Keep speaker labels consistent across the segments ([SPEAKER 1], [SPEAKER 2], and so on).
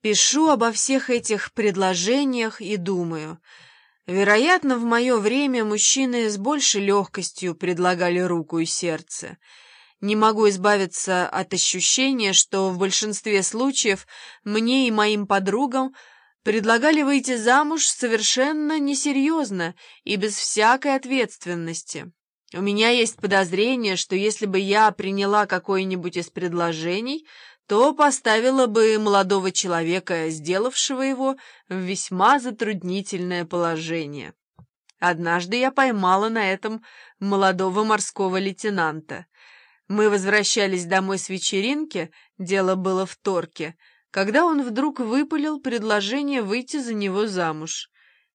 [SPEAKER 1] Пишу обо всех этих предложениях и думаю. Вероятно, в мое время мужчины с большей легкостью предлагали руку и сердце. Не могу избавиться от ощущения, что в большинстве случаев мне и моим подругам предлагали выйти замуж совершенно несерьезно и без всякой ответственности. У меня есть подозрение, что если бы я приняла какое-нибудь из предложений, то поставила бы молодого человека, сделавшего его, в весьма затруднительное положение. Однажды я поймала на этом молодого морского лейтенанта. Мы возвращались домой с вечеринки, дело было в Торке, когда он вдруг выпалил предложение выйти за него замуж.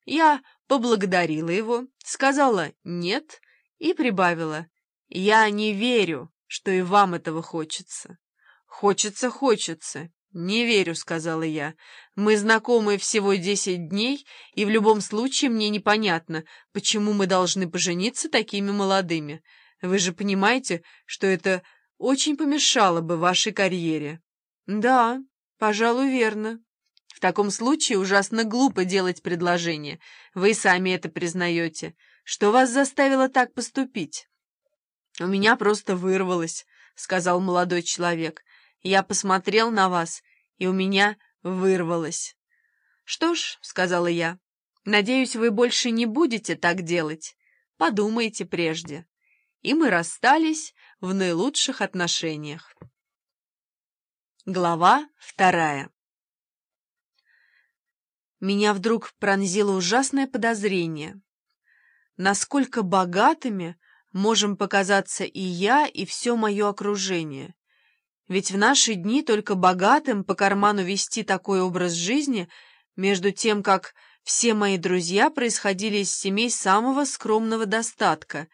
[SPEAKER 1] Я поблагодарила его, сказала «нет» и прибавила «я не верю, что и вам этого хочется». «Хочется, хочется. Не верю», — сказала я. «Мы знакомы всего десять дней, и в любом случае мне непонятно, почему мы должны пожениться такими молодыми. Вы же понимаете, что это очень помешало бы вашей карьере». «Да, пожалуй, верно. В таком случае ужасно глупо делать предложение. Вы сами это признаете. Что вас заставило так поступить?» «У меня просто вырвалось», — сказал молодой человек. Я посмотрел на вас, и у меня вырвалось. «Что ж», — сказала я, — «надеюсь, вы больше не будете так делать. Подумайте прежде». И мы расстались в наилучших отношениях. Глава вторая Меня вдруг пронзило ужасное подозрение. Насколько богатыми можем показаться и я, и все мое окружение. Ведь в наши дни только богатым по карману вести такой образ жизни, между тем, как все мои друзья происходили из семей самого скромного достатка.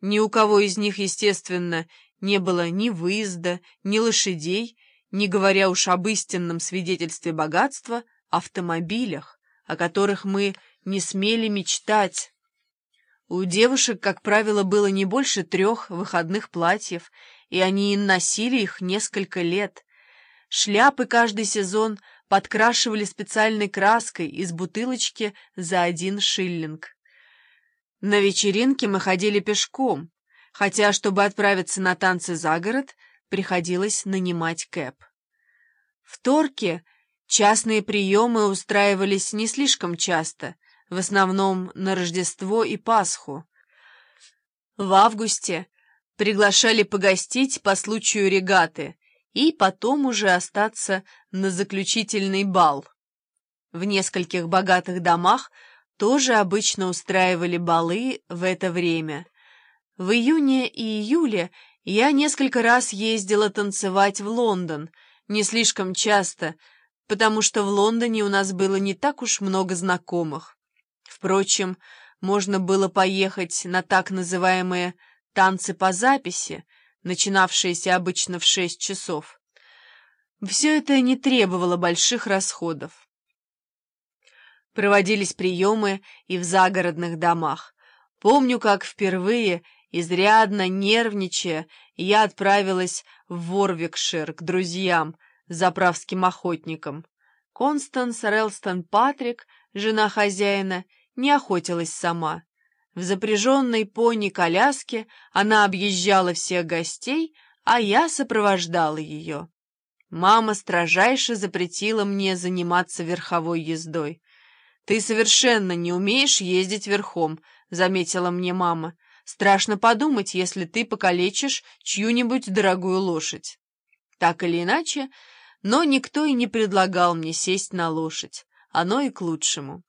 [SPEAKER 1] Ни у кого из них, естественно, не было ни выезда, ни лошадей, не говоря уж об истинном свидетельстве богатства, автомобилях, о которых мы не смели мечтать. У девушек, как правило, было не больше трех выходных платьев, и они носили их несколько лет. Шляпы каждый сезон подкрашивали специальной краской из бутылочки за один шиллинг. На вечеринке мы ходили пешком, хотя, чтобы отправиться на танцы за город, приходилось нанимать кэп. В Торке частные приемы устраивались не слишком часто, в основном на Рождество и Пасху. В августе приглашали погостить по случаю регаты и потом уже остаться на заключительный бал. В нескольких богатых домах тоже обычно устраивали балы в это время. В июне и июле я несколько раз ездила танцевать в Лондон, не слишком часто, потому что в Лондоне у нас было не так уж много знакомых. Впрочем, можно было поехать на так называемые танцы по записи, начинавшиеся обычно в шесть часов. Все это не требовало больших расходов. Проводились приемы и в загородных домах. Помню, как впервые, изрядно нервничая, я отправилась в Ворвикшир к друзьям, заправским охотникам. Констанс Релстон Патрик, жена хозяина, не охотилась сама. В запряженной пони-коляске она объезжала всех гостей, а я сопровождала ее. Мама строжайше запретила мне заниматься верховой ездой. «Ты совершенно не умеешь ездить верхом», — заметила мне мама. «Страшно подумать, если ты покалечишь чью-нибудь дорогую лошадь». Так или иначе, но никто и не предлагал мне сесть на лошадь. Оно и к лучшему.